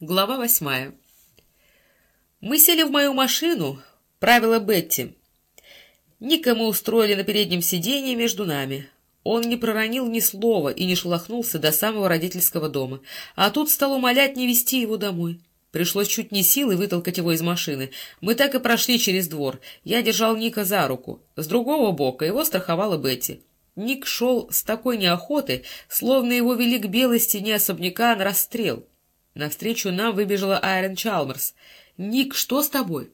Глава восьмая. Мы сели в мою машину, правила Бетти. Ника мы устроили на переднем сиденье между нами. Он не проронил ни слова и не шелохнулся до самого родительского дома, а тут стал умолять не вести его домой. Пришлось чуть не силой вытолкать его из машины. Мы так и прошли через двор. Я держал Ника за руку. С другого бока его страховала Бетти. Ник шел с такой неохотой, словно его вели к белой стене особняка на расстрел. Навстречу нам выбежала Айрон Чалмерс. «Ник, что с тобой?»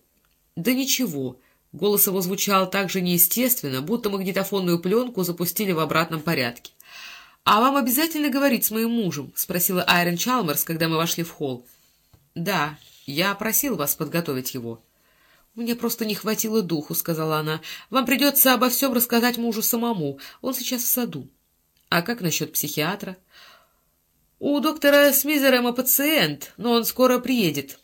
«Да ничего». Голос его звучал так же неестественно, будто магнитофонную пленку запустили в обратном порядке. «А вам обязательно говорить с моим мужем?» — спросила Айрон Чалмерс, когда мы вошли в холл. «Да, я просил вас подготовить его». «Мне просто не хватило духу», — сказала она. «Вам придется обо всем рассказать мужу самому. Он сейчас в саду». «А как насчет психиатра?» «У доктора Смизерема пациент, но он скоро приедет».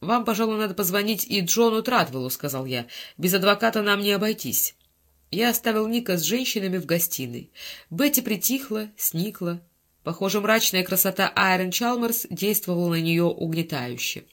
«Вам, пожалуй, надо позвонить и Джону Тратвеллу», — сказал я. «Без адвоката нам не обойтись». Я оставил Ника с женщинами в гостиной. Бетти притихла, сникла. Похоже, мрачная красота Айрон Чалмерс действовала на нее угнетающе.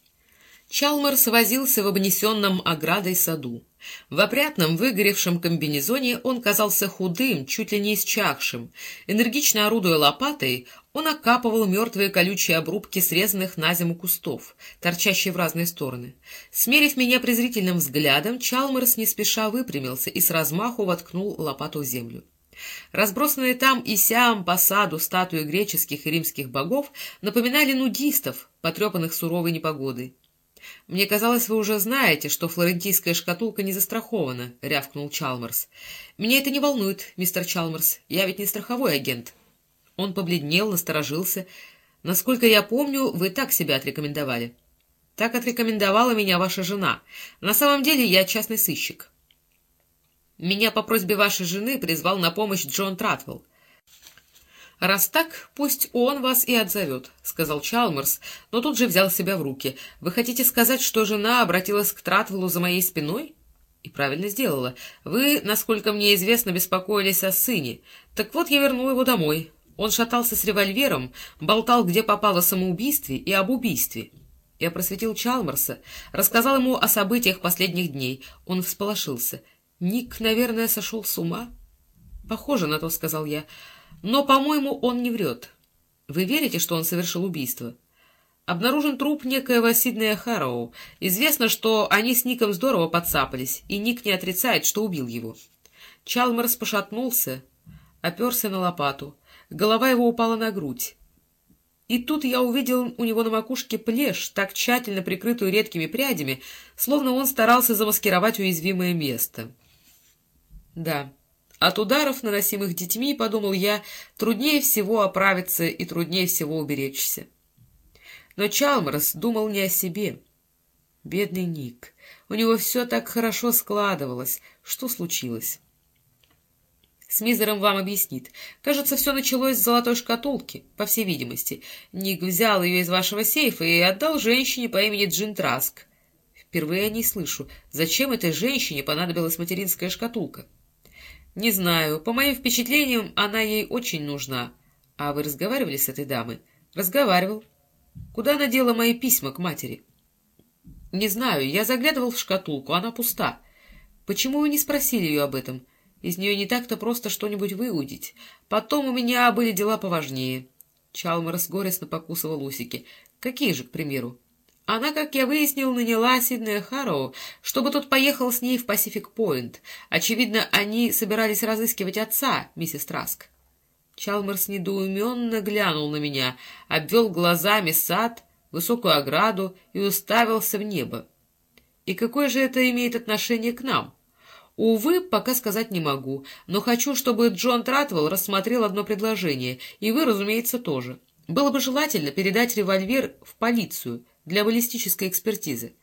Чалмерс возился в обнесенном оградой саду. В опрятном выгоревшем комбинезоне он казался худым, чуть ли не исчахшим. Энергично орудуя лопатой, он окапывал мертвые колючие обрубки срезанных на зиму кустов, торчащие в разные стороны. Смерив меня презрительным взглядом, Чалмерс не спеша выпрямился и с размаху воткнул лопату в землю. Разбросанные там и сям по саду статуи греческих и римских богов напоминали нудистов, потрепанных суровой непогодой. — Мне казалось, вы уже знаете, что флорентийская шкатулка не застрахована, — рявкнул Чалмерс. — Меня это не волнует, мистер Чалмерс. Я ведь не страховой агент. Он побледнел, насторожился. — Насколько я помню, вы так себя отрекомендовали. — Так отрекомендовала меня ваша жена. На самом деле я частный сыщик. Меня по просьбе вашей жены призвал на помощь Джон Тратвелл. «Раз так, пусть он вас и отзовет», — сказал Чалмерс, но тут же взял себя в руки. «Вы хотите сказать, что жена обратилась к Тратвеллу за моей спиной?» «И правильно сделала. Вы, насколько мне известно, беспокоились о сыне. Так вот, я вернул его домой. Он шатался с револьвером, болтал, где попало самоубийстве и об убийстве». Я просветил Чалмерса, рассказал ему о событиях последних дней. Он всполошился. «Ник, наверное, сошел с ума?» «Похоже на то», — сказал я. Но, по-моему, он не врет. Вы верите, что он совершил убийство? Обнаружен труп некоего Сиднея Харроу. Известно, что они с Ником здорово подцапались, и Ник не отрицает, что убил его. Чалмерс пошатнулся, оперся на лопату. Голова его упала на грудь. И тут я увидел у него на макушке плешь, так тщательно прикрытую редкими прядями, словно он старался замаскировать уязвимое место. Да, от ударов, наносимых детьми, подумал я, труднее всего оправиться и труднее всего уберечься. Но Чалмерс думал не о себе. Бедный Ник. У него все так хорошо складывалось. Что случилось? С Мизером вам объяснит. Кажется, все началось с золотой шкатулки, по всей видимости. Ник взял ее из вашего сейфа и отдал женщине по имени Джин Траск. Впервые я не слышу, зачем этой женщине понадобилась материнская шкатулка. «Не знаю. По моим впечатлениям, она ей очень нужна. А вы разговаривали с этой дамой?» «Разговаривал. Куда она дела мои письма к матери?» «Не знаю. Я заглядывал в шкатулку. Она пуста. Почему вы не спросили ее об этом? Из нее не так-то просто что-нибудь выудить. Потом у меня были дела поважнее». Чалмарс горестно покусывал усики. «Какие же, к примеру?» Она, как я выяснил, наняла Сиднея Харроу, чтобы тот поехал с ней в Пасифик-Пойнт. Очевидно, они собирались разыскивать отца, миссис Траск. Чалмерс недоуменно глянул на меня, обвел глазами сад, высокую ограду и уставился в небо. И какое же это имеет отношение к нам? Увы, пока сказать не могу, но хочу, чтобы Джон Тратвелл рассмотрел одно предложение, и вы, разумеется, тоже. Было бы желательно передать револьвер в полицию — для баллистической экспертизы.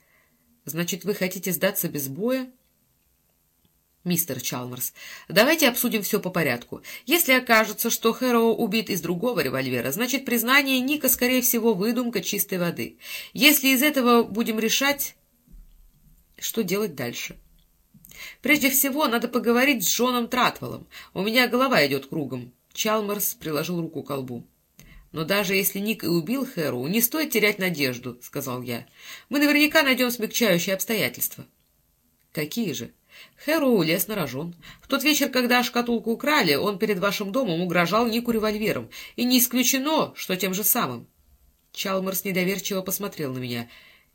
Значит, вы хотите сдаться без боя? Мистер Чалмерс, давайте обсудим все по порядку. Если окажется, что Хэроу убит из другого револьвера, значит, признание Ника, скорее всего, выдумка чистой воды. Если из этого будем решать, что делать дальше? Прежде всего, надо поговорить с Джоном Тратвеллом. У меня голова идет кругом. Чалмерс приложил руку к колбу. «Но даже если Ник и убил Хэру, не стоит терять надежду», — сказал я. «Мы наверняка найдем смягчающие обстоятельства». «Какие же?» Хэру улез на рожон. В тот вечер, когда шкатулку украли, он перед вашим домом угрожал Нику револьвером. И не исключено, что тем же самым. Чалмарс недоверчиво посмотрел на меня.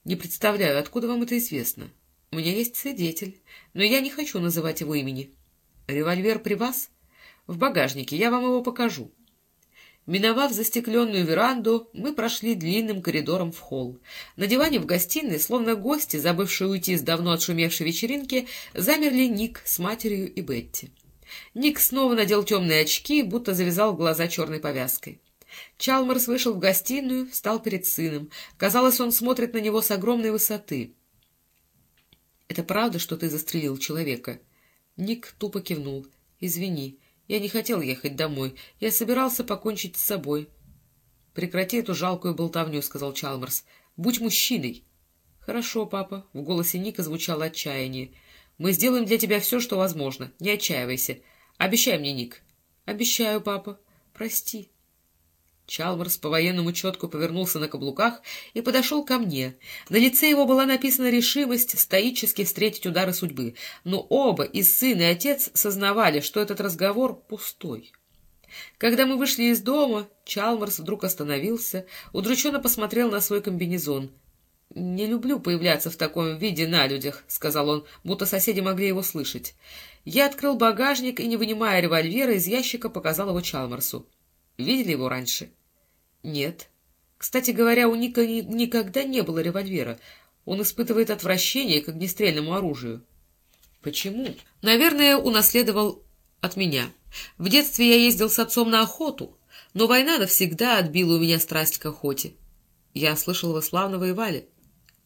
«Не представляю, откуда вам это известно? У меня есть свидетель, но я не хочу называть его имени. Револьвер при вас? В багажнике, я вам его покажу». Миновав застекленную веранду, мы прошли длинным коридором в холл. На диване в гостиной, словно гости, забывшие уйти с давно отшумевшей вечеринки, замерли Ник с матерью и Бетти. Ник снова надел темные очки, будто завязал глаза черной повязкой. Чалмерс вышел в гостиную, встал перед сыном. Казалось, он смотрит на него с огромной высоты. — Это правда, что ты застрелил человека? Ник тупо кивнул. — Извини. Я не хотел ехать домой. Я собирался покончить с собой. — Прекрати эту жалкую болтовню, — сказал Чалмерс. — Будь мужчиной. — Хорошо, папа. В голосе Ника звучало отчаяние. — Мы сделаем для тебя все, что возможно. Не отчаивайся. Обещай мне, Ник. — Обещаю, папа. Прости. Чалмарс по-военному четко повернулся на каблуках и подошел ко мне. На лице его была написана решимость стоически встретить удары судьбы, но оба, и сын, и отец, сознавали, что этот разговор пустой. Когда мы вышли из дома, Чалмарс вдруг остановился, удрученно посмотрел на свой комбинезон. — Не люблю появляться в таком виде на людях, — сказал он, будто соседи могли его слышать. Я открыл багажник и, не вынимая револьвера, из ящика показал его Чалмарсу. Видели его раньше? — Нет. Кстати говоря, у Ника ни никогда не было револьвера. Он испытывает отвращение к огнестрельному оружию. — Почему? — Наверное, унаследовал от меня. В детстве я ездил с отцом на охоту, но война навсегда отбила у меня страсть к охоте. Я слышал, вы славно воевали.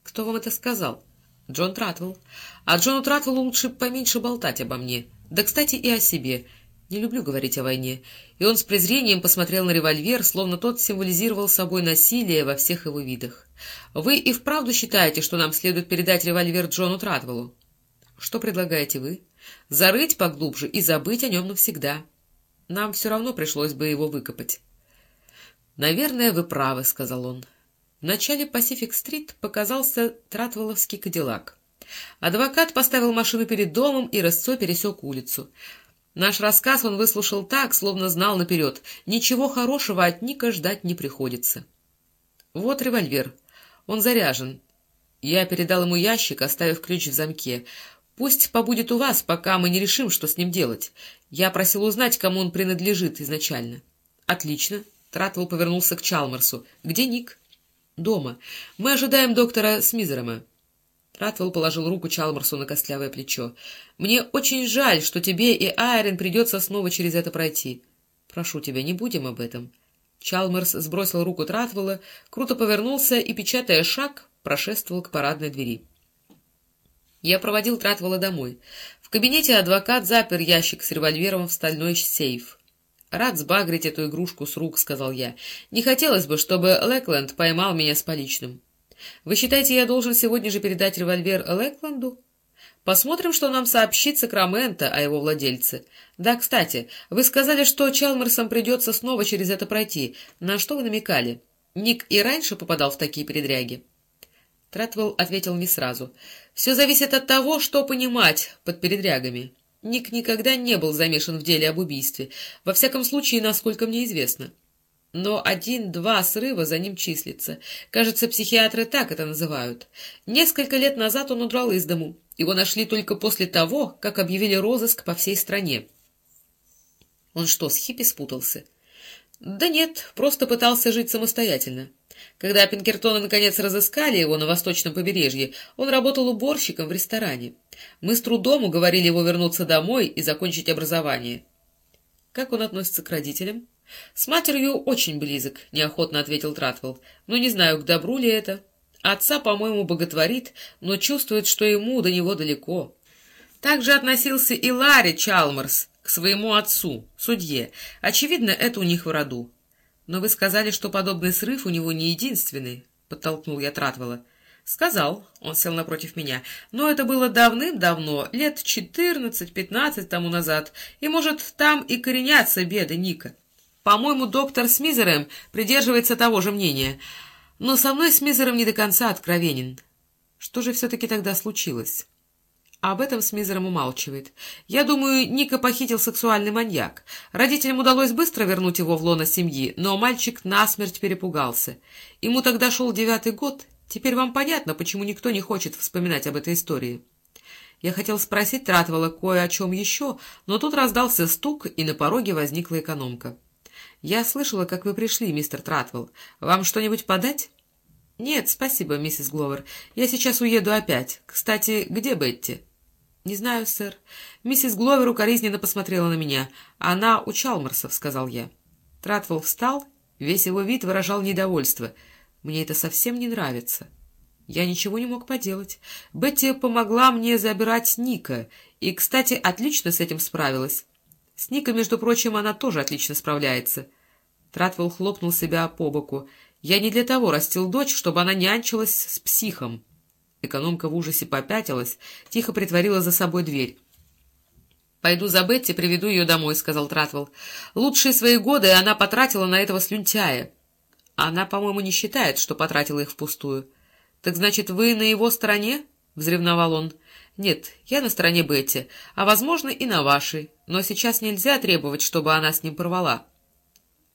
Кто вам это сказал? Джон Тратвелл. А Джону Тратвеллу лучше поменьше болтать обо мне. Да, кстати, и о себе. Не люблю говорить о войне. И он с презрением посмотрел на револьвер, словно тот символизировал собой насилие во всех его видах. Вы и вправду считаете, что нам следует передать револьвер Джону Тратвеллу? Что предлагаете вы? Зарыть поглубже и забыть о нем навсегда. Нам все равно пришлось бы его выкопать. «Наверное, вы правы», — сказал он. В начале Пасифик-стрит показался Тратвелловский кадиллак. Адвокат поставил машину перед домом и рысцой пересек улицу. Наш рассказ он выслушал так, словно знал наперед. Ничего хорошего от Ника ждать не приходится. Вот револьвер. Он заряжен. Я передал ему ящик, оставив ключ в замке. Пусть побудет у вас, пока мы не решим, что с ним делать. Я просил узнать, кому он принадлежит изначально. Отлично. Тратвелл повернулся к Чалмерсу. Где Ник? Дома. Мы ожидаем доктора Смизерема. Ратвелл положил руку Чалмарсу на костлявое плечо. — Мне очень жаль, что тебе и Айрен придется снова через это пройти. — Прошу тебя, не будем об этом. Чалмарс сбросил руку Тратвелла, круто повернулся и, печатая шаг, прошествовал к парадной двери. Я проводил Тратвелла домой. В кабинете адвокат запер ящик с револьвером в стальной сейф. — Рад сбагрить эту игрушку с рук, — сказал я. — Не хотелось бы, чтобы Лэкленд поймал меня с поличным. — вы считаете, я должен сегодня же передать револьвер Лэкланду? Посмотрим, что нам сообщит Сакраменто о его владельце. Да, кстати, вы сказали, что Чалмерсам придется снова через это пройти. На что вы намекали? Ник и раньше попадал в такие передряги? Тратвелл ответил не сразу. Все зависит от того, что понимать под передрягами. Ник никогда не был замешан в деле об убийстве, во всяком случае, насколько мне известно но один-два срыва за ним числится. Кажется, психиатры так это называют. Несколько лет назад он удрал из дому. Его нашли только после того, как объявили розыск по всей стране. Он что, с хиппи спутался? Да нет, просто пытался жить самостоятельно. Когда Пинкертона наконец разыскали его на восточном побережье, он работал уборщиком в ресторане. Мы с трудом уговорили его вернуться домой и закончить образование. Как он относится к родителям? — С матерью очень близок, — неохотно ответил Тратвелл. — Но не знаю, к добру ли это. Отца, по-моему, боготворит, но чувствует, что ему до него далеко. Так же относился и Ларри Чалмерс к своему отцу, судье. Очевидно, это у них в роду. — Но вы сказали, что подобный срыв у него не единственный, — подтолкнул я Тратвелла. — Сказал, — он сел напротив меня, — но это было давным-давно, лет четырнадцать-пятнадцать тому назад, и, может, там и коренятся беды Ника. По-моему, доктор Смизером придерживается того же мнения. Но со мной Смизером не до конца откровенен. Что же все-таки тогда случилось? Об этом Смизером умалчивает. Я думаю, Ника похитил сексуальный маньяк. Родителям удалось быстро вернуть его в лоно семьи, но мальчик насмерть перепугался. Ему тогда шел девятый год. Теперь вам понятно, почему никто не хочет вспоминать об этой истории. Я хотел спросить Тратвелла кое о чем еще, но тут раздался стук, и на пороге возникла экономка. «Я слышала, как вы пришли, мистер Тратвелл. Вам что-нибудь подать?» «Нет, спасибо, миссис Гловер. Я сейчас уеду опять. Кстати, где Бетти?» «Не знаю, сэр. Миссис Гловер укоризненно посмотрела на меня. Она у Чалмарсов», — сказал я. Тратвелл встал, весь его вид выражал недовольство. «Мне это совсем не нравится». Я ничего не мог поделать. Бетти помогла мне забирать Ника, и, кстати, отлично с этим справилась. С Ника, между прочим, она тоже отлично справляется. Тратвелл хлопнул себя по боку. «Я не для того растил дочь, чтобы она нянчилась с психом». Экономка в ужасе попятилась, тихо притворила за собой дверь. «Пойду за Бетти, приведу ее домой», — сказал Тратвелл. «Лучшие свои годы она потратила на этого слюнтяя. Она, по-моему, не считает, что потратила их впустую». «Так значит, вы на его стороне?» — взревновал он. «Нет, я на стороне Бетти, а, возможно, и на вашей, но сейчас нельзя требовать, чтобы она с ним порвала».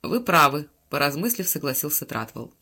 «Вы правы», — поразмыслив, согласился Тратвелл.